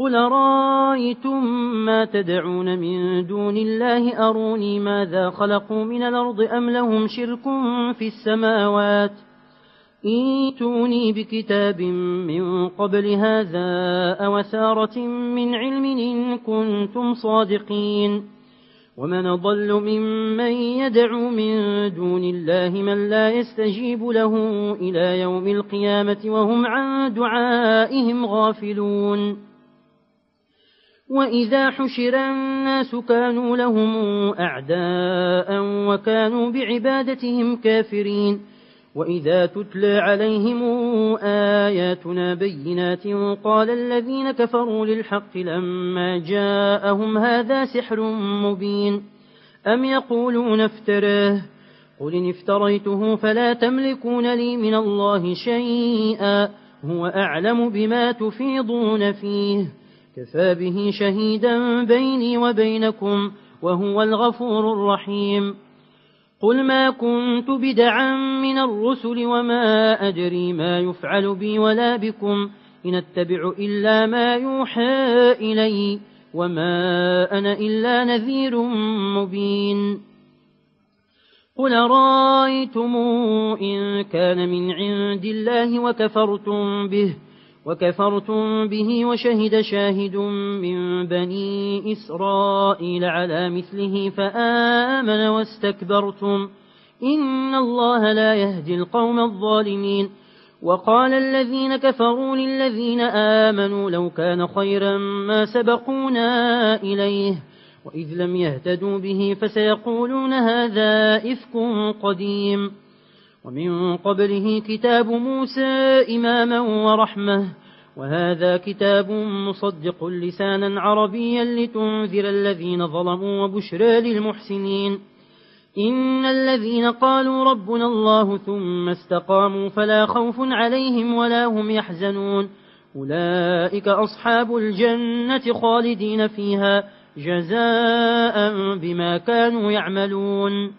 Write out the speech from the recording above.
قل رأيتم ما تدعون من دون الله؟ أروني ماذا خلقوا من الأرض أم لهم شرك في السماوات؟ إيتوني بكتاب من قبل هذا أوثارة من علم إن كنتم صادقين. ومن ضل ممن يدعو من دون الله من لا يستجيب له إلى يوم القيامة وهم عن دعائهم غافلون. وإذا حشر الناس كانوا لهم أعداء وكانوا بعبادتهم كافرين وإذا تتلى عليهم آياتنا بينات قال الذين كفروا للحق لما جاءهم هذا سحر مبين أم يقولون افتراه قل إن افتريته فلا تملكون لي من الله شيئا هو أعلم بما تفيضون فيه كفى به شهيدا بيني وبينكم وهو الغفور الرحيم. قل ما كنت بدعا من الرسل وما أدري ما يفعل بي ولا بكم. إن أتبع إلا ما يوحى إلي وما أنا إلا نذير مبين. قل رأيتم إن كان من عند الله وكفرتم به وكفرتم به وشهد شاهد من بني إسرائيل على مثله فآمن واستكبرتم. إن الله لا يهدي القوم الظالمين. وقال الذين كفروا للذين آمنوا لو كان خيرا ما سبقونا إليه وإذ لم يهتدوا به فسيقولون هذا إفك قديم. ومن قبله كتاب موسى إماما ورحمة وهذا كتاب مصدق لسانا عربيا لتنذر الذين ظلموا وبشرى للمحسنين. إن الذين قالوا ربنا الله ثم استقاموا فلا خوف عليهم ولا هم يحزنون. أولئك أصحاب الجنة خالدين فيها جزاء بما كانوا يعملون.